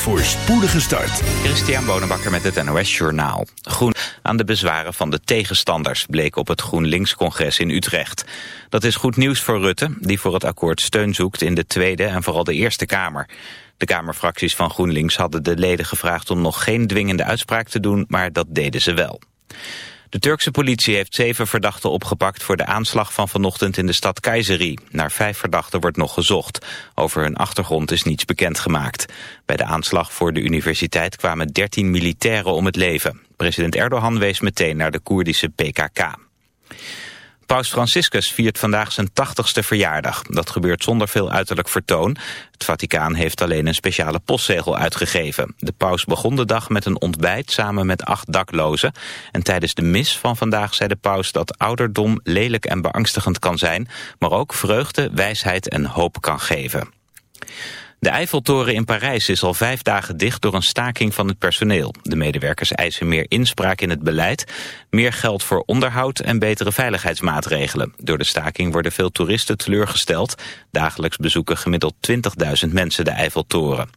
voor spoedige start. Christian Bonenbakker met het NOS Journaal. Groen aan de bezwaren van de tegenstanders bleek op het GroenLinks-congres in Utrecht. Dat is goed nieuws voor Rutte, die voor het akkoord steun zoekt in de Tweede en vooral de Eerste Kamer. De Kamerfracties van GroenLinks hadden de leden gevraagd om nog geen dwingende uitspraak te doen, maar dat deden ze wel. De Turkse politie heeft zeven verdachten opgepakt voor de aanslag van vanochtend in de stad Kayseri. Naar vijf verdachten wordt nog gezocht. Over hun achtergrond is niets bekendgemaakt. Bij de aanslag voor de universiteit kwamen 13 militairen om het leven. President Erdogan wees meteen naar de Koerdische PKK. Paus Franciscus viert vandaag zijn 80ste verjaardag. Dat gebeurt zonder veel uiterlijk vertoon. Het Vaticaan heeft alleen een speciale postzegel uitgegeven. De paus begon de dag met een ontbijt samen met acht daklozen. En tijdens de mis van vandaag zei de paus dat ouderdom lelijk en beangstigend kan zijn... maar ook vreugde, wijsheid en hoop kan geven. De Eiffeltoren in Parijs is al vijf dagen dicht door een staking van het personeel. De medewerkers eisen meer inspraak in het beleid, meer geld voor onderhoud en betere veiligheidsmaatregelen. Door de staking worden veel toeristen teleurgesteld. Dagelijks bezoeken gemiddeld 20.000 mensen de Eiffeltoren.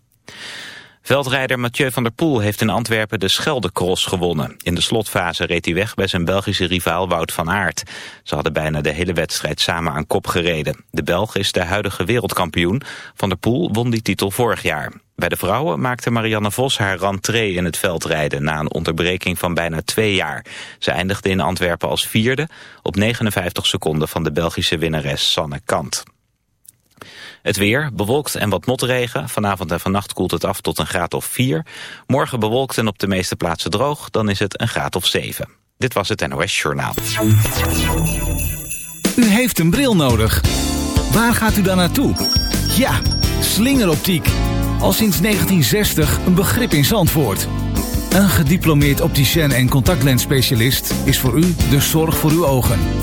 Veldrijder Mathieu van der Poel heeft in Antwerpen de Scheldecross gewonnen. In de slotfase reed hij weg bij zijn Belgische rivaal Wout van Aert. Ze hadden bijna de hele wedstrijd samen aan kop gereden. De Belg is de huidige wereldkampioen. Van der Poel won die titel vorig jaar. Bij de vrouwen maakte Marianne Vos haar rentree in het veldrijden... na een onderbreking van bijna twee jaar. Ze eindigde in Antwerpen als vierde... op 59 seconden van de Belgische winnares Sanne Kant. Het weer, bewolkt en wat motregen. Vanavond en vannacht koelt het af tot een graad of 4. Morgen bewolkt en op de meeste plaatsen droog. Dan is het een graad of 7. Dit was het NOS Journaal. U heeft een bril nodig. Waar gaat u dan naartoe? Ja, slingeroptiek. Al sinds 1960 een begrip in Zandvoort. Een gediplomeerd opticien en contactlensspecialist is voor u de zorg voor uw ogen.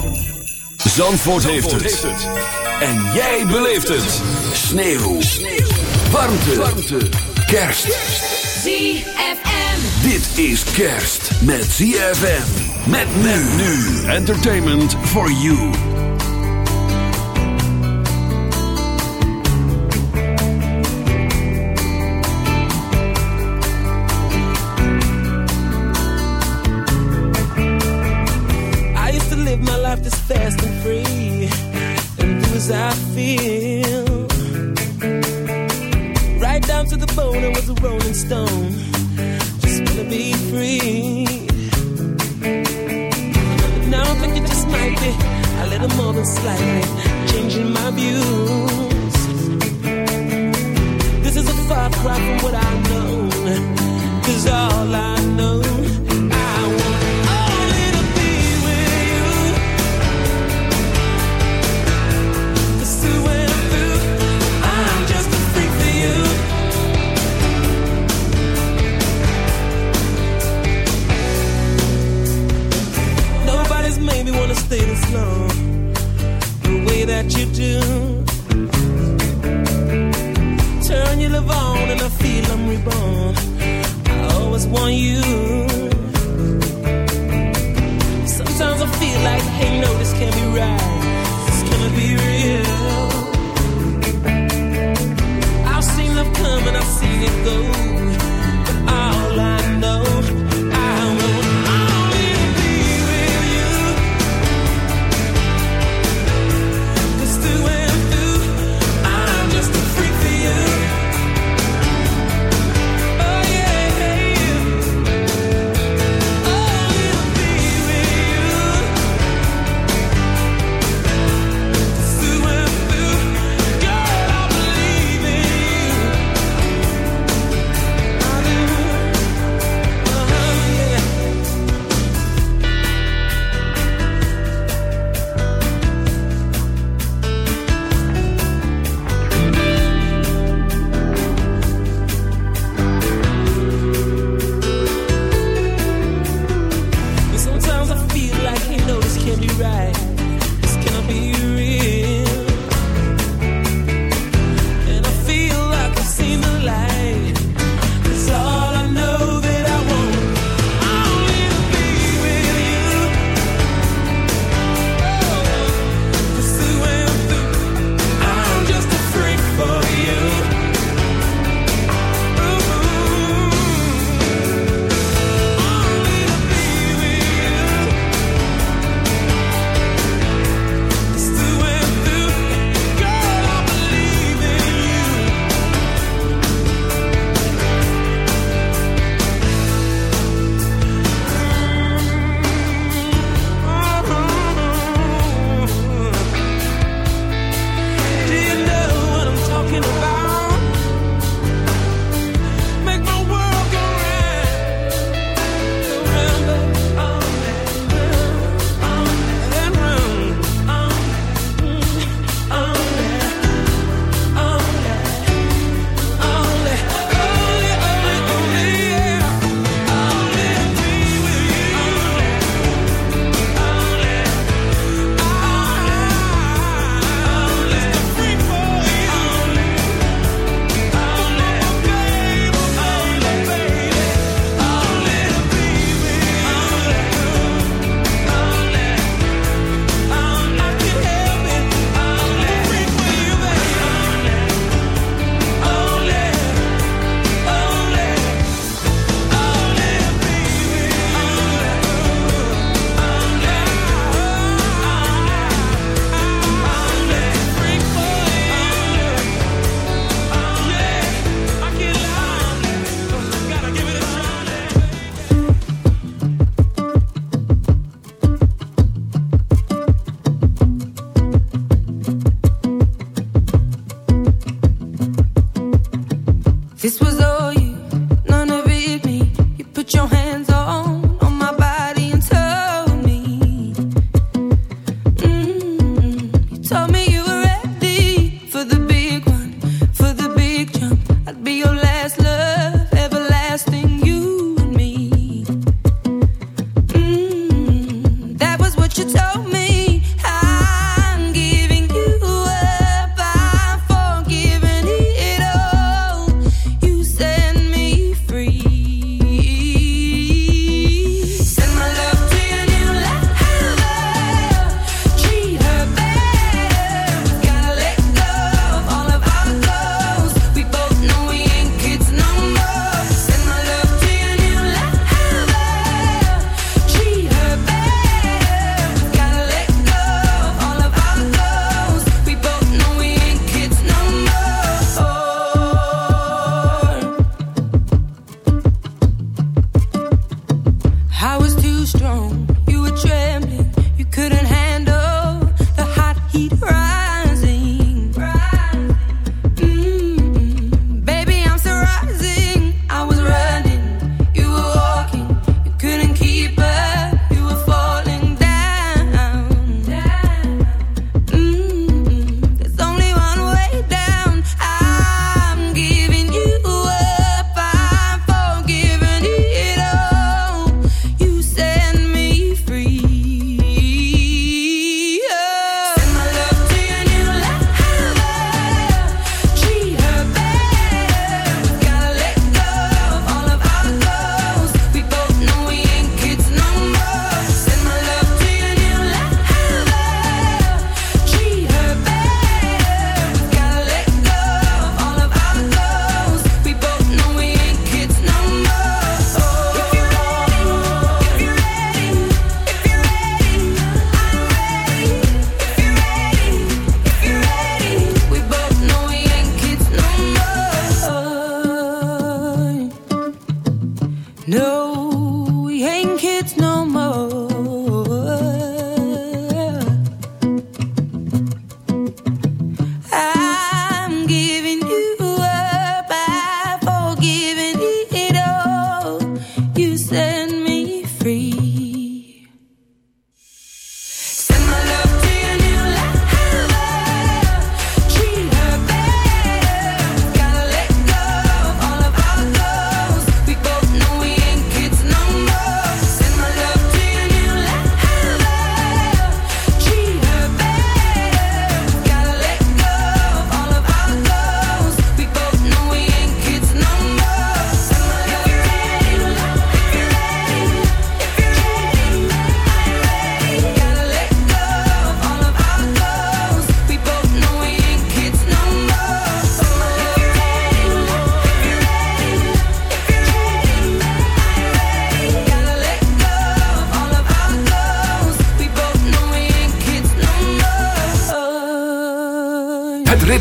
Zandvoort, heeft, het. En jij beleeft het. Sneeuw. Sneeuw. Warmte. Warmte. Kerst. ZFM. Dit is kerst met ZFM. Met men nu. Entertainment for you.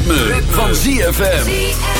Ritme, van ZFM.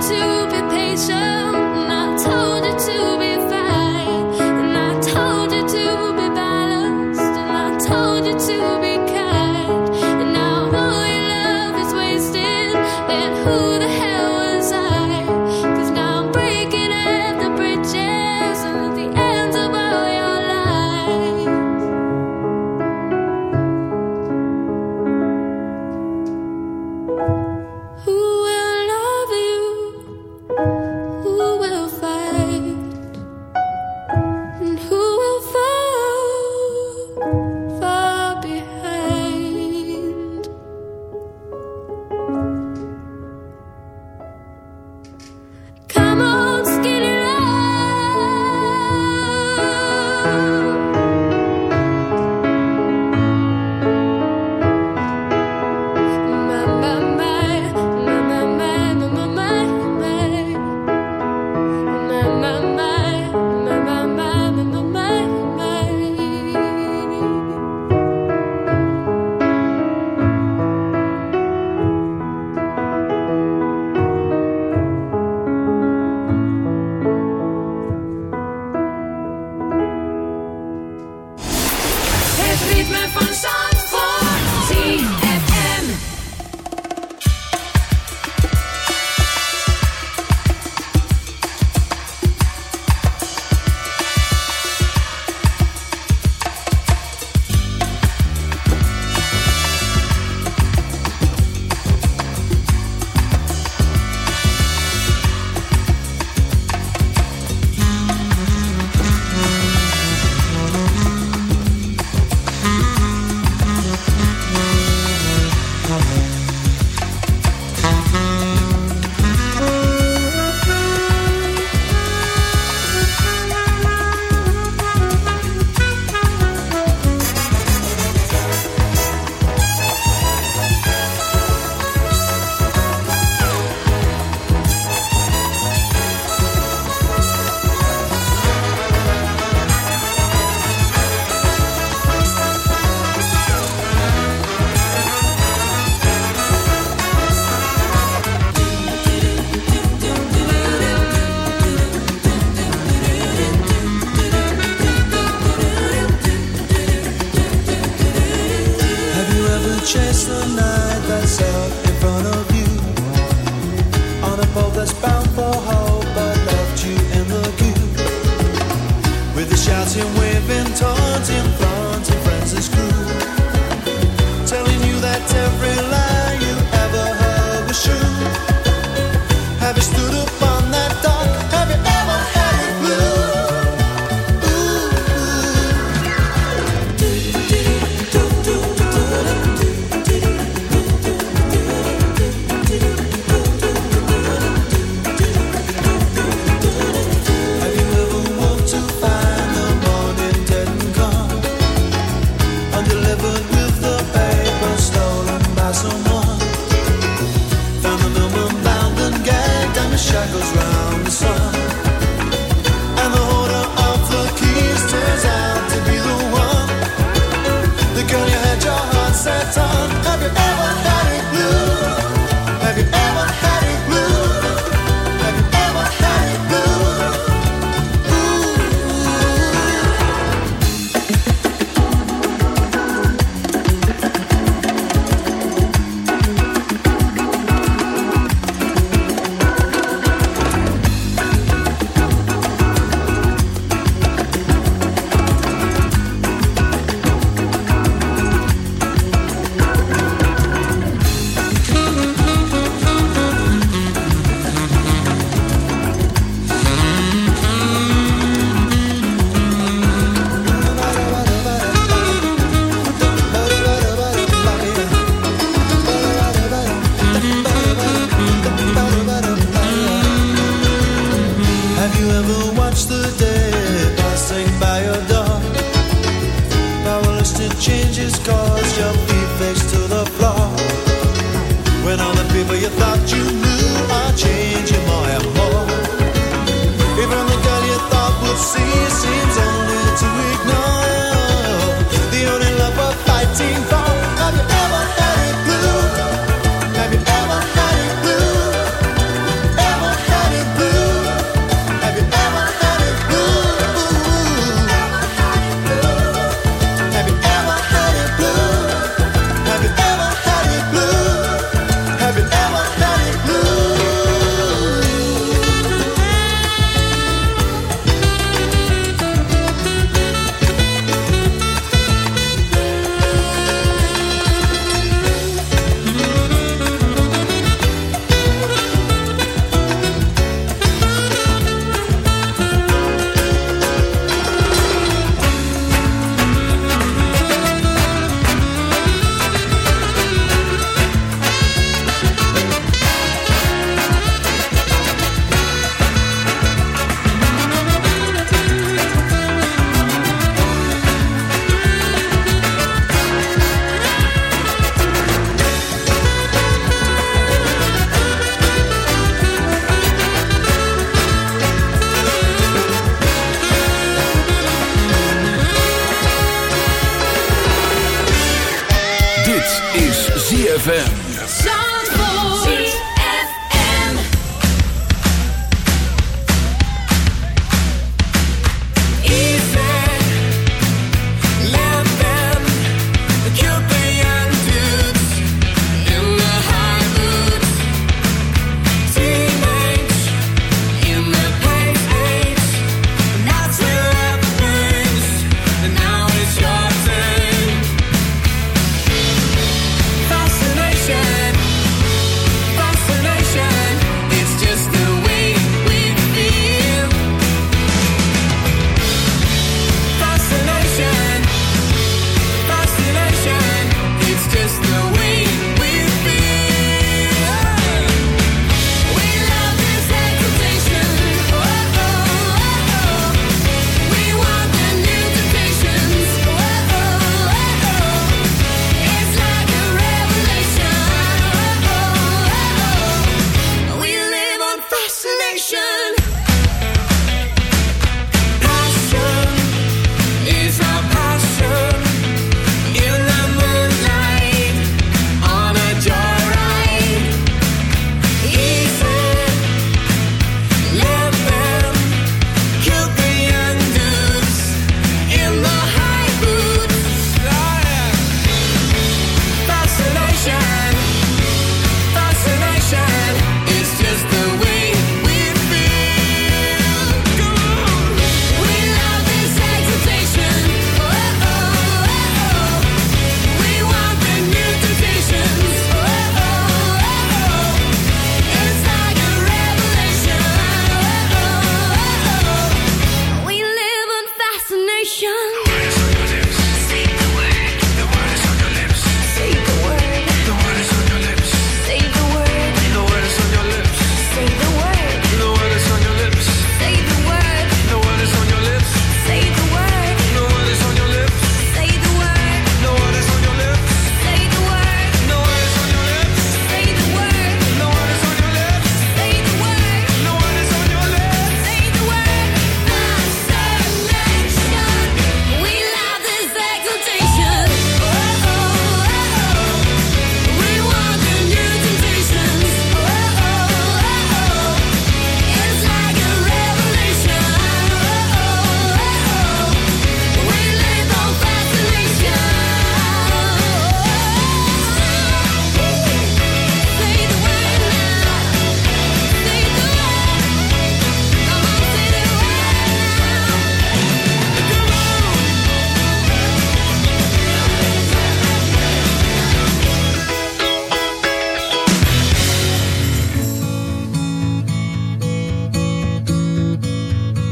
to girl, you had your heart set on. Have you ever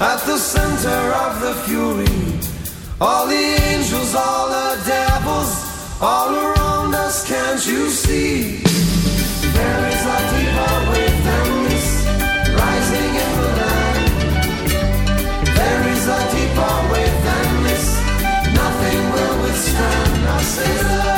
At the center of the fury, all the angels, all the devils, all around us. Can't you see? There is a deeper wave than this rising in the land. There is a deeper wave than this. Nothing will withstand. I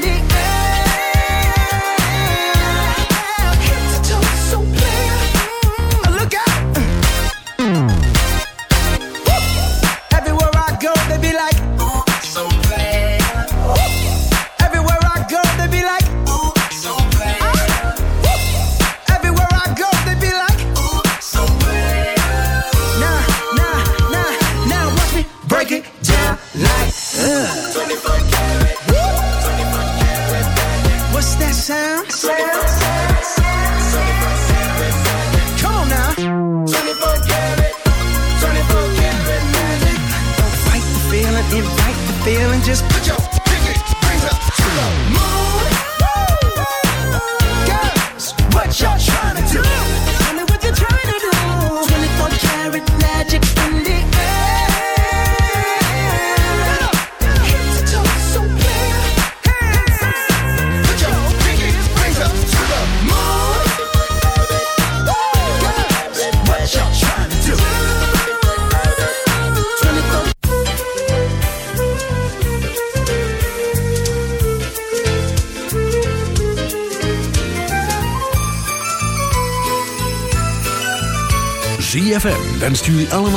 Dan stuur je allemaal...